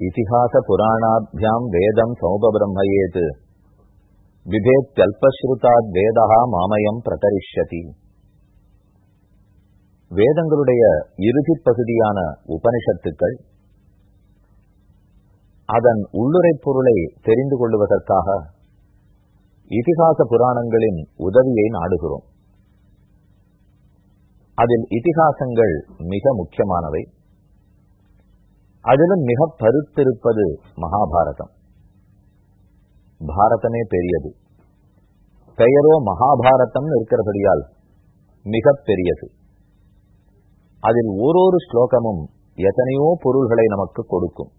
இத்திஹாச புராணாபியாம் வேதம் சௌபபிரம்மயேத் விபேத்யல்பஸ்ருதாத் வேதா மாமயம் பிரகரிஷதி வேதங்களுடைய இறுதிப் பகுதியான உபனிஷத்துக்கள் அதன் உள்ளுரை பொருளை தெரிந்து கொள்வதற்காக இதிகாச புராணங்களின் உதவியை நாடுகிறோம் அதில் இதிகாசங்கள் மிக முக்கியமானவை அதிலும் மிக பருத்திருப்பது மகாபாரதம். பாரதமே பெரியது. பெயரோ மகாபாரதம் இருக்கிறபடியால் மிக பெரியது. அதில் ஓரொரு ஸ்லோகமும் எத்தனையோ பொருள்களை நமக்கு கொடுக்கும்.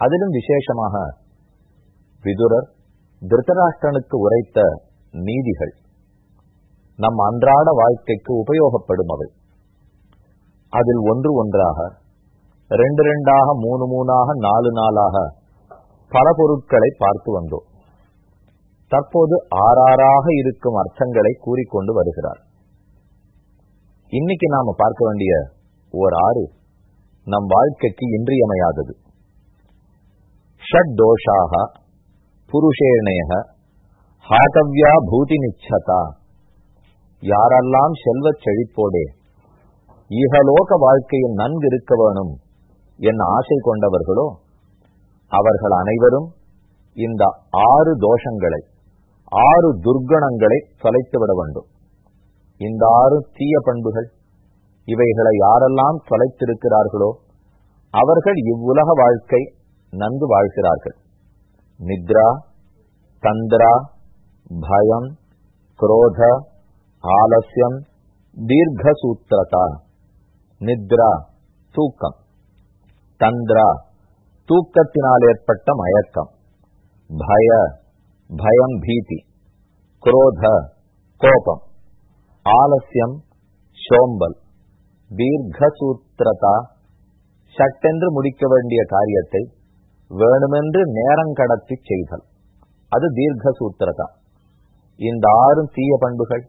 அதிலும் விசேஷமாக விதுரர் திருத்தராஷ்டிரனுக்கு உரைத்த நீதிகள் நம் அன்றாட வாழ்க்கைக்கு உபயோகப்படும் அவை அதில் ஒன்று ஒன்றாக ரெண்டு ரெண்டாக மூணு மூணாக நாலு நாளாக பல பொருட்களை பார்த்து வந்தோம் தற்போது ஆறாறாக இருக்கும் அர்த்தங்களை கூறிக்கொண்டு வருகிறார். இன்னைக்கு நாம பார்க்க வேண்டிய ஓர் ஆறு நம் வாழ்க்கைக்கு இன்றியமையாதது. ஷட் தோஷாக புருஷேணேக பூதி நிச்சதா. யாரெல்லாம் செல்வச் செழிப்போடே இகலோக வாழ்க்கையில் நன்கு இருக்க வேணும் என் ஆசை கொண்டவர்களோ அவர்கள் அனைவரும் இந்த ஆறு தோஷங்களை ஆறு துர்கணங்களை தொலைத்து விட வேண்டும். இந்த ஆறு தீய பண்புகள் இவைகளை யாரெல்லாம் தொலைத்திருக்கிறார்களோ அவர்கள் இவ்வுலக வாழ்க்கை நன்கு வாழ்கிறார்கள். நித்ரா தந்திரா பயம் குரோத ஆலசியம் தீர்க்கசூத்திரதா நித்ரா தூக்கம். தந்திரா. தூக்கத்தினால் ஏற்பட்ட மயக்கம். பய பயம் பீதி. குரோத கோபம். ஆலசியம் சோம்பல். தீர்க்கசூத்திரதா. சட்டென்று முடிக்க வேண்டிய காரியத்தை வேணுமென்று நேரம் கடத்தி செய்தல். அது தீர்க்கசூத்திரதா. இந்த ஆறும் தீய பண்புகள்.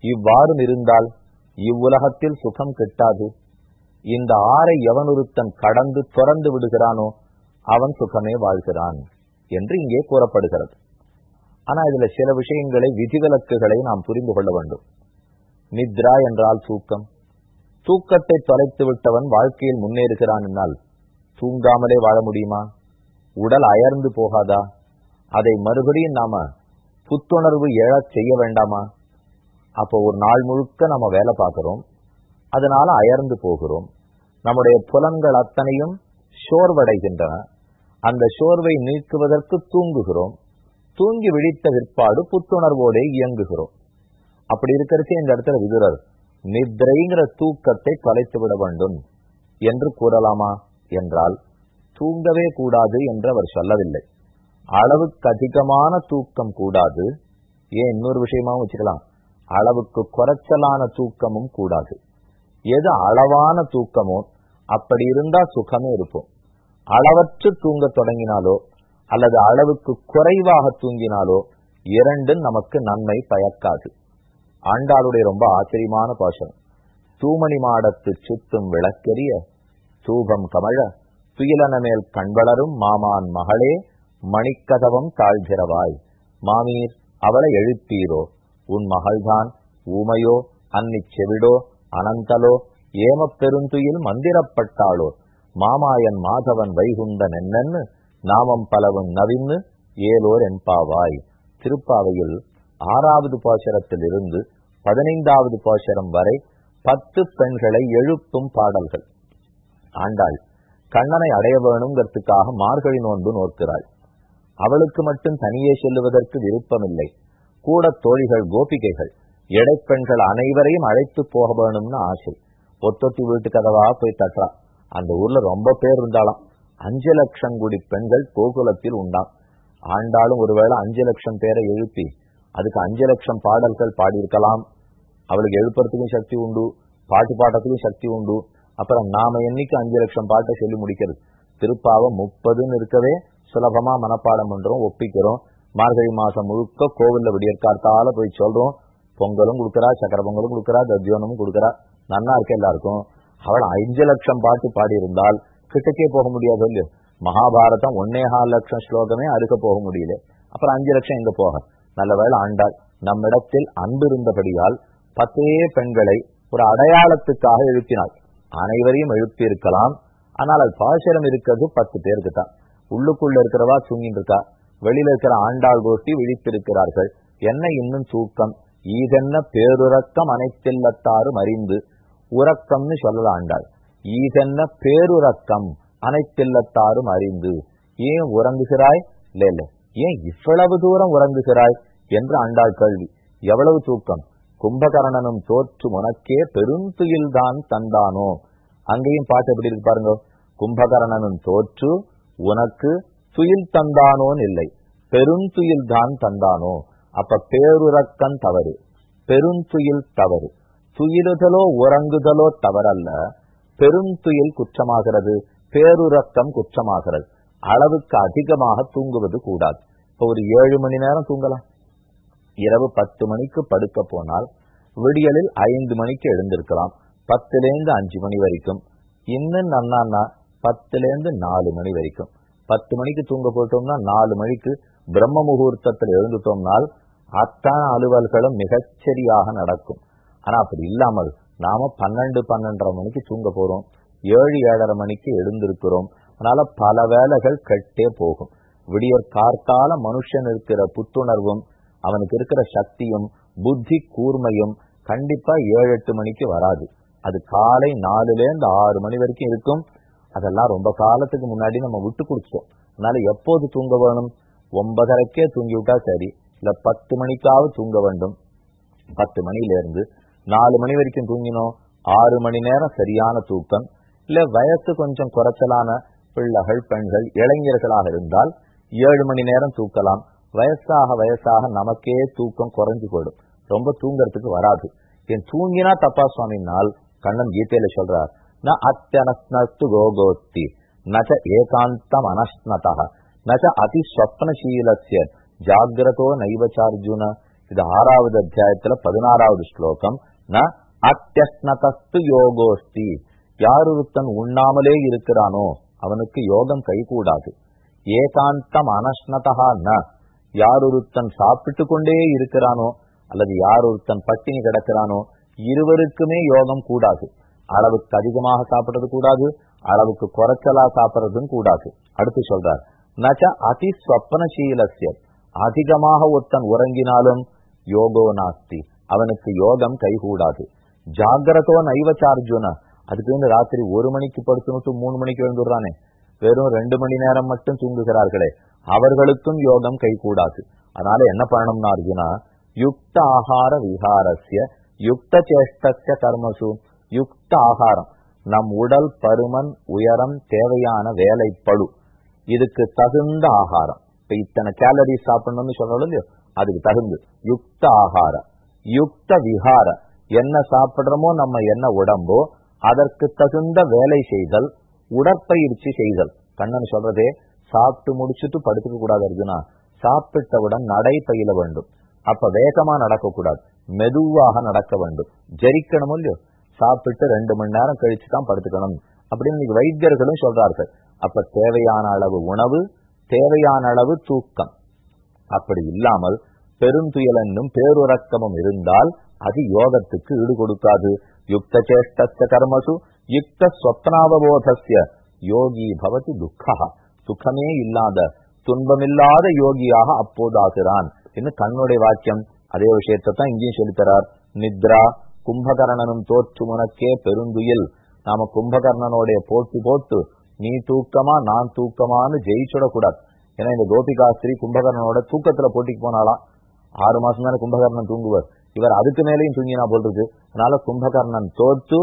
இவ்வாறும் இருந்தால் இவ்வுலகத்தில் சுகம் கிட்டாது. இந்த ஆறை எவனொருத்தன் கடந்து துறந்து விடுகிறானோ அவன் சுகமே வாழ்கிறான் என்று இங்கே கூறப்படுகிறது. ஆனா இதுல சில விஷயங்களை விதிவிலக்குகளை நாம் புரிந்து கொள்ள வேண்டும். நித்ரா என்றால் தூக்கம். தூக்கத்தை தொலைத்து விட்டவன் வாழ்க்கையில் முன்னேறுகிறான் என்னால் தூங்காமலே வாழ முடியுமா? உடல் அயர்ந்து போகாதா? அதை மறுபடியும் நாம புத்துணர்வு எழச் செய்ய வேண்டாமா? அப்போ ஒரு நாள் முழுக்க நம்ம வேலை பார்க்கிறோம். அதனால அயர்ந்து போகிறோம். நம்முடைய புலன்கள் அத்தனையும் சோர்வடைகின்றன. அந்த சோர்வை நீக்குவதற்கு தூங்குகிறோம். தூங்கி விழித்த பிற்பாடு புத்துணர்வோடே இயங்குகிறோம். அப்படி இருக்கிறது இந்த இடத்துல விதுரர் நித்ரைங்கிற தூக்கத்தை தொலைத்து விட வேண்டும் என்று கூறலாமா என்றால் தூங்கவே கூடாது என்று அவர் சொல்லவில்லை. அளவுக்கு அதிகமான தூக்கம் கூடாது. ஏன்? இன்னொரு விஷயமாவும் வச்சுக்கலாம். அளவுக்கு குறைச்சலான தூக்கமும் கூடாது. எது அளவான தூக்கமோ அப்படி இருந்தா சுகமே இருப்போம் அளவற்று தூங்க தொடங்கினாலோ அல்லது அளவுக்கு குறைவாக தூங்கினாலோ இரண்டும் நமக்கு நன்மை பயக்காது. ஆண்டாளுடைய ரொம்ப ஆச்சரியமான பாசனம் தூமணி மாடத்து சுத்தும் விளக்கெரிய தூபம் கமழ துயிலன மேல் கண்வளரும் மாமான் மகளே மணிக்கதவம் தாழ்கிறவாய். மாமீர் அவளை எழுப்பீரோ? உன் மகள்தான் ஊமையோ அன்னி செவிடோ அனந்தலோ ஏமப் பெருந்துயில் மந்திரப்பட்டாளோ மாமாயன் மாதவன் வைகுண்டன் என்னன்னு நாமம் பலவும் நவின்னு ஏலோர் என்பாவாய். திருப்பாவையில் ஆறாவது பாசரத்திலிருந்து பதினைந்தாவது பாசரம் வரை பத்து பெண்களை எழுப்பும் பாடல்கள். ஆண்டாள் கண்ணனை அடைய வேணுங்கிறதுக்காக மார்கழி நோன்பு நோக்கிறாள் அவளுக்கு மட்டும் தனியே செல்லுவதற்கு விருப்பமில்லை. கூட தோழிகள் கோபிகைகள் எடைப்பெண்கள் அனைவரையும் அழைத்து போக வேணும்னு ஆசை. ஒத்தொத்தி வீட்டு கதவா போய் தட்டுறான். அந்த ஊர்ல ரொம்ப பேர் இருந்தாலாம். அஞ்சு லட்சம் குடி பெண்கள் கோகுலத்தில் உண்டாம். ஆண்டாலும் ஒருவேளை அஞ்சு லட்சம் பேரை எழுப்பி அதுக்கு அஞ்சு லட்சம் பாடல்கள் பாடியிருக்கலாம். அவளுக்கு எழுப்புறதுக்கும் சக்தி உண்டு பாட்டு பாடுறதுக்கும் சக்தி உண்டு. அப்புறம் நாம என்னைக்கு அஞ்சு லட்சம் பாட்டை சொல்லி முடிக்கிறது? திருப்பாவை முப்பதுன்னு இருக்கவே சுலபமா மனப்பாடம் பண்றோம் ஒப்பிக்கிறோம். மார்கழி மாசம் முழுக்க கோவில்ல விடியற்காத்தால போய் சொல்றோம். பொங்கலும் கொடுக்கறா சக்கர பொங்கலும் கொடுக்கறா தத்யோனமும் கொடுக்கறா. நன்னா இருக்க எல்லாருக்கும். அவள் அஞ்சு லட்சம் பாட்டு பாடியிருந்தால் கிட்டக்கே போக முடியாது இல்லையோ? மகாபாரதம் ஒன்னேகால் லட்சம் ஸ்லோகமே அறுக்க போக முடியல. அப்புறம் அஞ்சு லட்சம் எங்க போக? நல்லவேளை ஆண்டாள் நம்மிடத்தில் அன்பு இருந்தபடியால் பத்தே பெண்களை ஒரு அடையாளத்துக்காக எழுப்பினாள். அனைவரையும் எழுப்பி இருக்கலாம் ஆனால் அது பாசரம் இருக்கிறது பத்து பேருக்கு தான் உள்ளுக்குள்ள இருக்கிறவா தூங்கிட்டு இருக்கா? வெளியில இருக்கிற ஆண்டாள் கோஷ்டி விழித்திருக்கிறார்கள். என்ன இன்னும் தூக்கம்? ஈதென்ன பேருறக்கம் அனைத்தில்லத்தாரும் அறிந்து உறக்கம்னு சொல்லலாம் ஆண்டாள் பேருறக்கம் அனைத்தில்லத்தாரும் அறிந்து ஏன் உறங்குகிறாய்? இல்ல ஏன் இவ்வளவு தூரம் உறங்குகிறாய்? என்று ஆண்டாள் கல்வி எவ்வளவு தூக்கம்? கும்பகரணனும் தோற்று உனக்கே பெருந்துயில்தான் தந்தானோ? அங்கேயும் பாட்டு எப்படி இருக்கு பாருங்க. கும்பகரணனும் தோற்று உனக்கு துயில் தந்தானோன்னு இல்லை. பெருந்துயில் தான் தந்தானோ? அப்ப பேருறக்கன் தவறு. பெருந்துயில் தவறு. துயிலுதலோ உறங்குதலோ தவறல்ல. பெருந்துயில் குற்றமாகிறது பேருறக்கம் குற்றமாகிறது. அளவுக்கு அதிகமாக தூங்குவது கூடாது. இப்ப ஒரு ஏழு மணி நேரம் தூங்கலாம். இரவு பத்து மணிக்கு படுக்க போனால் விடியலில் ஐந்து மணிக்கு எழுந்திருக்கலாம். பத்துலேருந்து அஞ்சு மணி வரைக்கும். இன்னும் நன்னான்னா பத்துலேருந்து நாலு மணி வரைக்கும். பத்து மணிக்கு தூங்க போட்டோம்னா நாலு மணிக்கு பிரம்ம முகூர்த்தத்தில் எழுந்துட்டோம்னால் அத்தான அலுவல்களும் மிகச்சரியாக நடக்கும். ஆனா அப்படி இல்லாமல் நாம பன்னெண்டு பன்னெண்டரை மணிக்கு தூங்க போறோம். ஏழு ஏழரை மணிக்கு எழுந்திருக்கிறோம். அதனால பல வேலைகள் கெட்டே போகும். விடியற் கார்த்தால மனுஷன் இருக்கிற புத்துணர்வும் அவனுக்கு இருக்கிற சக்தியும் புத்தி கூர்மையும் கண்டிப்பா ஏழு எட்டு மணிக்கு வராது. அது காலை நாலுல இருந்து ஆறு மணி வரைக்கும் இருக்கும். அதெல்லாம் ரொம்ப காலத்துக்கு முன்னாடி நம்ம விட்டு கொடுத்தோம் அதனால எப்போது தூங்க வேணும்? ஒன்பதரைக்கே தூங்கி விட்டா சரி. இல்ல பத்து மணிக்காவது தூங்க வேண்டும். பத்து மணியில இருந்து நாலு மணி வரைக்கும் தூங்கினோம் ஆறு மணி நேரம் சரியான தூக்கம். இல்ல வயசு கொஞ்சம் குறைச்சலான பிள்ளைகள் பெண்கள் இளைஞர்களாக இருந்தால் ஏழு மணி நேரம் தூக்கலாம். வயசாக வயசாக நமக்கே தூக்கம் குறைஞ்சு போயிடும். ரொம்ப தூங்கறதுக்கு வராது. என் தூங்கினா தப்பா சுவாமினால் கண்ணன் கீதையில சொல்றார் ந அத்தியனஸ்னஸ்து கோகோத்தி நச்ச ஏகாந்தம் அனஸ்னதா நச்ச அதிஸ்வப்னசீலசிய ஜாகிரதோ நைவச்சார்ஜுன. இது ஆறாவது அத்தியாயத்துல பதினாறாவது ஸ்லோகம். ந அத்தியஸ்னதஸ்து யோகோஸ்தி. யார் ஒருத்தன் உண்ணாமலே இருக்கிறானோ அவனுக்கு யோகம் கைகூடாது. ஏகாந்தம் அனஸ்னதா ந. யார் ஒருத்தன் சாப்பிட்டு கொண்டே இருக்கிறானோ அல்லது யார் ஒருத்தன் பட்டினி கிடக்கிறானோ இருவருக்குமே யோகம் கூடாது. அளவுக்கு அதிகமாக சாப்பிடுறது கூடாது அளவுக்கு குறைச்சலா சாப்பிடுறதும் கூடாது. அடுத்து சொல்றார். நச்ச அதிஸ்வப்பனசீலசிய அதிகமாக ஒருத்தன் உறங்கினாலும் யோகோ நாஸ்தி. அவனுக்கு யோகம் கைகூடாது. ஜாகிரதோ நைவச்சார்ஜுன அதுக்கு வந்து ராத்திரி ஒரு மணிக்கு படுத்துனுட்டு மூணு மணிக்கு எழுந்துடுறானே. வெறும் ரெண்டு மணி நேரம் மட்டும் தூங்குகிறார்களே அவர்களுக்கும் யோகம் கைகூடாது. அதனால என்ன பண்ணணும்னா அர்ஜுனா யுக்த ஆகார விஹாரஸ்ய யுக்த சேஷ்டத்த கர்மசு யுக்த ஆகாரம். நம் உடல் பருமன் உயரம் தேவையான வேலைப்பழு இதுக்கு தகுந்த ஆகாரம். இப்ப இத்தனை கேலரி சாப்பிடணும்னு சொல்லணும் இல்லையோ அதுக்கு தகுந்து யுக்த ஆகாரம். யுக்த விகார என்ன சாப்பிடுறோமோ நம்ம என்ன உடம்போ அதற்கு தகுந்த வேலை செய்தல் உடற்பயிற்சி செய்தல். கண்ணன் சொல்றதே சாப்பிட்டு முடிச்சுட்டு படுத்துக்க கூடாது அர்ஜுனா. சாப்பிட்டவுடன் நடை பயில வேண்டும். அப்ப வேகமா நடக்க கூடாது மெதுவாக நடக்க வேண்டும். ஜரிக்கணும் இல்லையோ? சாப்பிட்டு ரெண்டு மணி நேரம் கழிச்சு தான் படுத்துக்கணும். அப்படின்னு வைத்தியர்களும் சொல்றார்கள். அப்ப தேவையான அளவு உணவு தேவையான அளவு தூக்கம். அப்படி இல்லாமல் பெருந்துயல் என்னும் பேருறக்கமும் இருந்தால் அது யோகத்துக்கு ஈடு கொடுக்காது யுக்த சேஷ்டஸ்ய கர்மசு யுக்த ஸ்வப்னாவபோதஸ்ய யோகி பவதி துக்கா. சுகமே இல்லாத துன்பமில்லாத யோகியாக அப்போதாகிறான். என்று தன்னுடைய வாக்கியம் அதே விஷயத்தை தான் இங்கேயும் சொல்லித்தரார். நித்ரா கும்பகர்ணனும் தோற்று உனக்கே பெருந்துயில். நாம கும்பகர்ணனோடைய போட்டி போட்டு நீ தூக்கமா நான் தூக்கமான்னு ஜெயிச்சுடக்கூடாது. ஏன்னா இந்த கோபிகாஸ்திரி கும்பகர்ணனோட தூக்கத்துல போட்டிக்கு போனாலாம் ஆறு மாசம் தானே கும்பகர்ணன் தூங்குவார். இவர் அதுக்கு மேலேயும் தூங்கினா போல் இருக்கு அதனால கும்பகர்ணன் தோற்று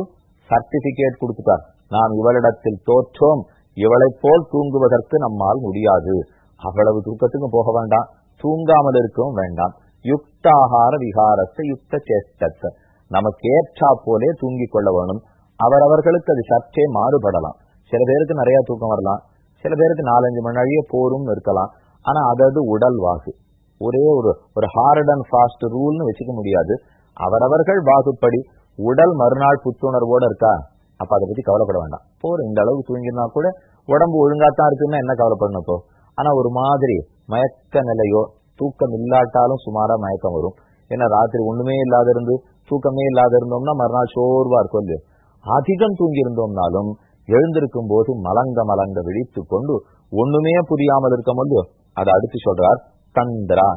சர்டிபிகேட் கொடுத்துட்டார். நாம் இவளிடத்தில் தோற்றோம். இவளை போல் தூங்குவதற்கு நம்மால் முடியாது. அவ்வளவு தூக்கத்துக்கும் போக வேண்டாம். தூங்காமல் இருக்கவும் வேண்டாம். யுக்த ஆகார விகாரத்தை யுக்த சேஷ்டத்தை நமக்கு ஏற்றா போலே தூங்கிக் கொள்ள வேணும். அவரவர்களுக்கு அது சற்றே மாறுபடலாம். சில பேருக்கு நிறைய தூக்கம் வரலாம். சில பேருக்கு நாலஞ்சு மணி நேரம் போரும் இருக்கலாம். ஆனா அதது உடல் வாகு. ஒரே ஒரு ஒரு ஹார்ட் அண்ட் ஃபாஸ்ட் ரூல்னு வச்சுக்க முடியாது. அவரவர்கள் வாகுப்படி உடல் மறுநாள் புத்துணர்வோட இருக்கா? அப்ப அதை பத்தி கவலைப்பட வேண்டாம். போர் இந்த அளவுக்கு தூங்கினா கூட உடம்பு ஒழுங்காத்தான் இருக்குன்னா என்ன கவலைப்படணும் இப்போ? ஆனா ஒரு மாதிரி மயக்க நிலையோ தூக்கம் இல்லாட்டாலும் சுமாரா மயக்கம் வரும். ஏன்னா ராத்திரி ஒண்ணுமே இல்லாத இருந்து தூக்கமே இல்லாத இருந்தோம்னா மறுநாள் சோர்வா இருக்கும் இல்லையோ? அதிகம் தூங்கி இருந்தோம்னாலும் எழுந்திருக்கும் போது மலங்க மலங்க விழித்து கொண்டு ஒண்ணுமே புரியாமல் இருக்க முடியும் அதை அடுத்து சொல்றார். தந்திரா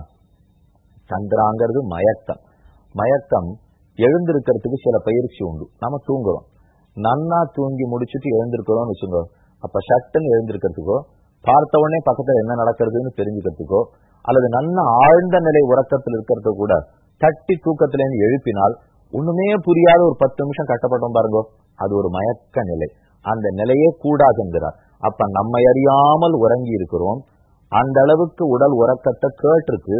தந்திராங்கிறது மயக்கம். மயக்கம் எழுந்திருக்கிறதுக்கு சில பயிற்சி உண்டு. நம்ம தூங்குறோம். நன்னா தூங்கி முடிச்சுட்டு எழுந்திருக்கிறோம்னு வச்சுக்கோ. அப்ப சட்டுன்னு எழுந்திருக்கிறதுக்கோ பார்த்த உடனே பக்கத்துல என்ன நடக்கிறதுன்னு தெரிஞ்சுக்கிறதுக்கோ அல்லது நன்ன ஆழ்ந்த நிலை உறக்கத்தில் இருக்கிறத கூட தட்டி தூக்கத்திலேருந்து எழுப்பினால் ஒண்ணுமே புரியாத ஒரு பத்து நிமிஷம் கட்டப்பட்டோம் பாருங்க. அது ஒரு மயக்க நிலை. அந்த நிலையே கூடாதுங்கிறார். அப்ப நம்மை அறியாமல் உறங்கி இருக்கிறோம் அந்த அளவுக்கு உடல் உறக்கத்தை கேட்டிருக்கு.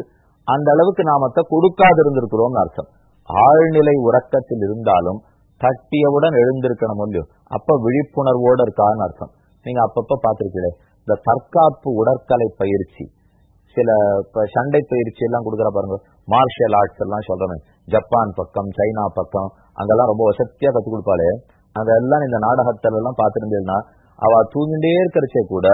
அந்த அளவுக்கு நாமத்தை கொடுக்காது இருந்திருக்கிறோம்னு அர்த்தம். ஆழ்நிலை உறக்கத்தில் இருந்தாலும் தட்டியவுடன் எழுந்திருக்கணும் இல்லையோ அப்ப விழிப்புணர்வோடு இருக்கான்னு அர்த்தம். நீங்க அப்பப்ப பாத்திருக்கீங்களே இந்த தற்காப்பு உடற்கலை பயிற்சி. சில சண்டை பயிற்சி எல்லாம் கொடுக்குற பாருங்க மார்ஷியல் ஆர்ட்ஸ் எல்லாம் சொல்றேன் ஜப்பான் பக்கம் சைனா பக்கம் அங்கெல்லாம் ரொம்ப வசத்தியா கத்துக் கொடுப்பாளே. அதெல்லாம் இந்த நாடகத்துல எல்லாம் பாத்துருந்தேன்னா அவ தூங்கிட்டே இருக்கிறச்சே கூட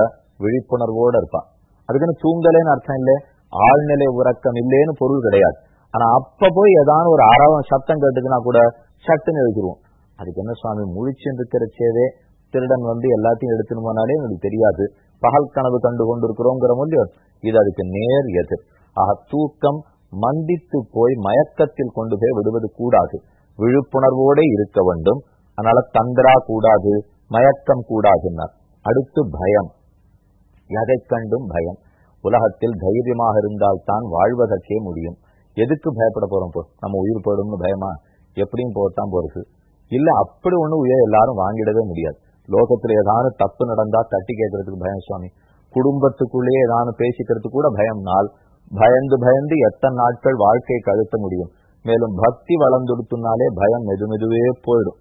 விழிப்புணர்வோட இருப்பான் அதுக்குன்னு தூங்கலேன்னு அர்த்தம் இல்லை. ஆழ்நிலை உறக்கம் இல்லேன்னு பொருள் கிடையாது. ஆனா அப்ப போய் ஏதாவது ஒரு ஆறாவது சத்தம் கேட்டுக்குன்னா கூட சட்டுன்னு எழுதிருவோம். அதுக்கு என்ன சுவாமி முழிச்சுட்டு இருக்கிறச்சேவே திருடன் வந்து எல்லாத்தையும் எடுத்துன்னு போனாலே எனக்கு தெரியாது. பகல் கனவு கண்டு கொண்டிருக்கிறோங்கிற முடியும் இது அதுக்கு நேர் எதிர். ஆக தூக்கம் மந்தித்து போய் மயக்கத்தில் கொண்டு போய் விடுவது கூடாது. விழிப்புணர்வோட இருக்க வேண்டும். அதனால தந்திரா கூடாது மயக்கம் கூடாதுன்னார். அடுத்து பயம். எதை கண்டும் பயம். உலகத்தில் தைரியமாக இருந்தால் தான் வாழ்வதற்கே முடியும். எதுக்கு பயப்பட போறோம் போ? நம்ம உயிர் போடும்னு பயமா? எப்படியும் போட்டான் போறது. இல்ல அப்படி ஒண்ணு உயிர் எல்லாரும் வாங்கிடவே முடியாது. லோகத்துல ஏதாவது தப்பு நடந்தா தட்டி கேட்கறதுக்கு பயம் சுவாமி. குடும்பத்துக்குள்ளேயே ஏதாவது பேசிக்கிறது கூட பயம்னால் பயந்து பயந்து எத்தனை நாட்கள் வாழ்க்கையை கழுத்த முடியும். மேலும் பக்தி வளர்ந்துடுத்துனாலே பயம் மெது மெதுவே போயிடும்.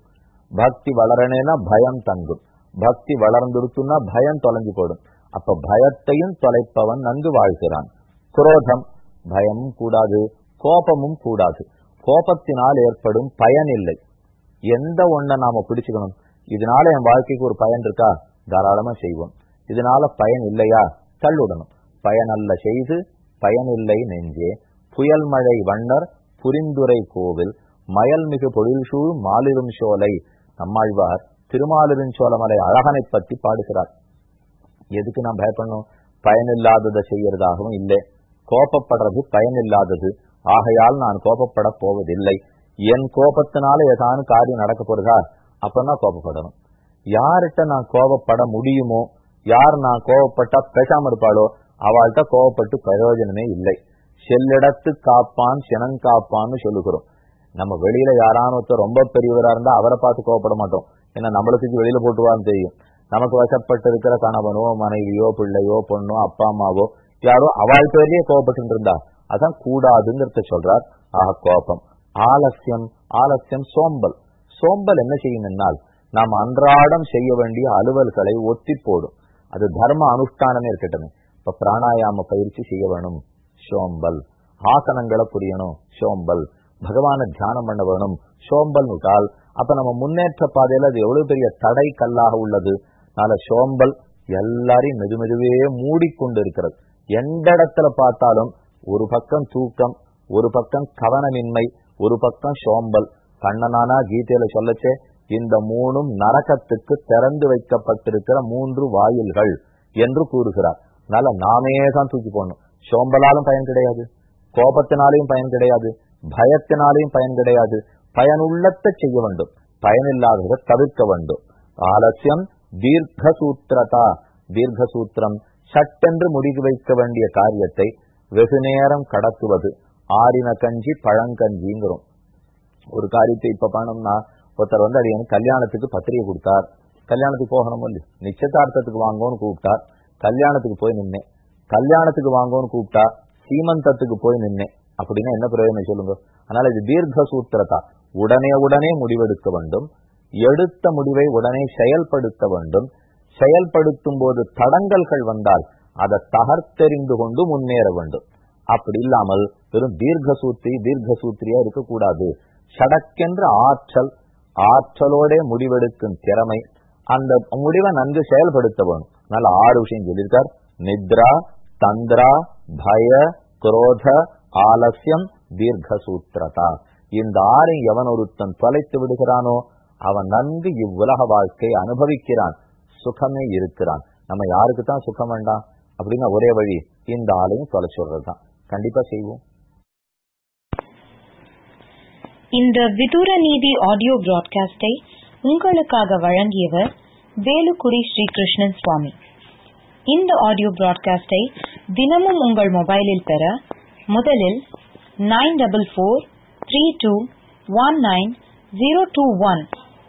பக்தி வளரணேனா பயம் தங்கும். பக்தி வளர்ந்துடுத்துனா பயம் தொலைஞ்சு போடும் அப்ப பயத்தையும் தொலைப்பவன் நன்கு வாழ்கிறான். குரோதம் பயமும் கூடாது கோபமும் கூடாது. கோபத்தினால் ஏற்படும் பயன் இல்லை. எந்த ஒன்றை நாம பிடிச்சுக்கணும்? இதனால என் வாழ்க்கைக்கு ஒரு பயன் இருக்கா? தாராளமா செய்வோம். இதனால பயன் இல்லையா? தள்ளுடணும். பயனல்ல செய்து பயனில்லை நெஞ்சே. புயல் மழை வண்ணர் புரிந்துரை கோவில். மயல்மிகு பொழில்சூழ் மாலிரும் சோலை. நம்மாழ்வார் திருமாலிருஞ்சோலமலை அழகனை பற்றி பாடுகிறார். எதுக்கு நான் பயப்படணும் பயனில்லாததை செய்யறதாகவும் இல்லை. கோபப்படுறது பயனில்லாதது. ஆகையால் நான் கோபப்பட போவதில்லை. என் கோபத்தினால ஏதாவது காரியம் நடக்க போறதா? அப்பதான் கோபப்படணும். யார்கிட்ட நான் கோபப்பட முடியுமோ யார் நான் கோபப்பட்டா பேசாம இருப்பாளோ அவள்கிட்ட கோபப்பட்டு பிரயோஜனமே இல்லை. செல்லிடத்து காப்பான் சினங்காப்பான்னு சொல்லுகிறோம். நம்ம வெளியில யாரான ஒருத்தர் ரொம்ப பெரியவரா இருந்தா அவரை பார்த்து கோவப்பட மாட்டோம். ஏன்னா நம்மளுக்கு வெளியில போட்டுவான்னு தெரியும். நமக்கு வசப்பட்டு இருக்கிற கணவனோ மனைவியோ பிள்ளையோ பொண்ணோ அப்பா அம்மாவோ யாரோ அவள் பேர்லயே கோபப்பட்டு இருந்தா அதான் கூடாதுங்கிறத சொல்றார். ஆக கோபம். ஆலசியம் ஆலசியம் சோம்பல். சோம்பல் என்ன செய்யும் என்னால்? நாம் அன்றாடம் செய்ய வேண்டிய அலுவல்களை ஒத்தி போடும். அது தர்ம அனுஷ்டானமே இருக்கட்டும். இப்ப பிராணாயாம பயிற்சி செய்ய வேணும். சோம்பல். ஆசனங்களை புரியணும். சோம்பல். பகவான தியானம் பண்ண வேணும். சோம்பல் விட்டால் அப்ப நம்ம முன்னேற்ற பாதையில அது எவ்வளவு பெரிய தடை கல்லாக உள்ளது? அதனால சோம்பல் எல்லாரையும் மெது மெதுவே மூடிக்கொண்டு இருக்கிறது எந்த இடத்துல பார்த்தாலும் ஒரு பக்கம் தூக்கம் ஒரு பக்கம் கவனமின்மை ஒரு பக்கம் சோம்பல். கண்ணனானா கீதையில சொல்லச்சே இந்த மூணும் நரகத்துக்கு திறந்து வைக்கப்பட்டிருக்கிற மூன்று வாயில்கள் என்று கூறுகிறார். அதனால நாமே தான் தூக்கி போடணும். சோம்பலாலும் பயன் கிடையாது கோபத்தினாலையும் பயன் கிடையாது பயத்தினாலையும் பயன் கிடையாது. பயனுள்ளத்தை செய்ய வேண்டும் பயனில்லாததை தவிர்க்க வேண்டும். ஆலசியம் தீர்க்க சூத்திரதா தீர்க்க சூத்திரம் சட்டென்று முடிவு வைக்க வேண்டிய காரியத்தை வெகு நேரம் கடத்துவது. ஆறின கஞ்சி பழங்கஞ்சிங்கிறோம் ஒரு காரியத்தை இப்ப பண்ணோம்னா ஒருத்தர் வந்து அது எனக்கு கல்யாணத்துக்கு பத்திரிகை கொடுத்தார். கல்யாணத்துக்கு போகணும் இல்லையா? நிச்சயதார்த்தத்துக்கு வாங்கோன்னு கூப்பிட்டார். கல்யாணத்துக்கு போய் நின்னேன். கல்யாணத்துக்கு வாங்கோன்னு கூப்பிட்டா சீமந்தத்துக்கு போய் நின்னேன். அப்படின்னா என்ன பிரயோஜனம் சொல்லுங்க? அதனால இது தீர்க்க சூத்திரதா உடனே உடனே முடிவெடுக்க வேண்டும். எடுத்த முடிவை உடனே செயல்படுத்த வேண்டும். செயல்படுத்தும் போது தடங்கல்கள் வந்தால் அதை தகர்த்தெறிந்து கொண்டு முன்னேற வேண்டும். அப்படி இல்லாமல் வெறும் தீர்க்க தீர்க்கசூத்திரியா தீர்க்க சூத்திரியா இருக்கக்கூடாது. சடக்கென்ற ஆற்றல் ஆற்றலோட முடிவெடுக்கும் திறமை அந்த முடிவை நன்கு செயல்படுத்த வேணும் நல்ல ஆறு விஷயம் சொல்லியிருக்கார். நித்ரா தந்திரா பய குரோத ஆலசியம் தீர்க்கசூத்திரதா. இந்த ஆறை எவன் ஒருத்தன் தொலைத்து விடுகிறானோ அவன் நன்கு இவ்வுலக வாழ்க்கையை அனுபவிக்கிறான். சுகமே இருக்கிறான். நம்ம யாருக்கு தான் சுகம் வேண்டாம் அப்படின்னா ஒரே வழி இந்த ஆளையும் தொலை சொல்றதுதான். கண்டிப்பா செய்வோம். இந்த விதூர நீதி ஆடியோ பிராட்காஸ்டை உங்களுக்காக வழங்கியவர் வேலுக்குடி ஸ்ரீகிருஷ்ணன் சுவாமி. இந்த ஆடியோ பிராட்காஸ்டை தினமும் உங்கள் மொபைலில் பெற முதலில் nine double four three two one nine zero two one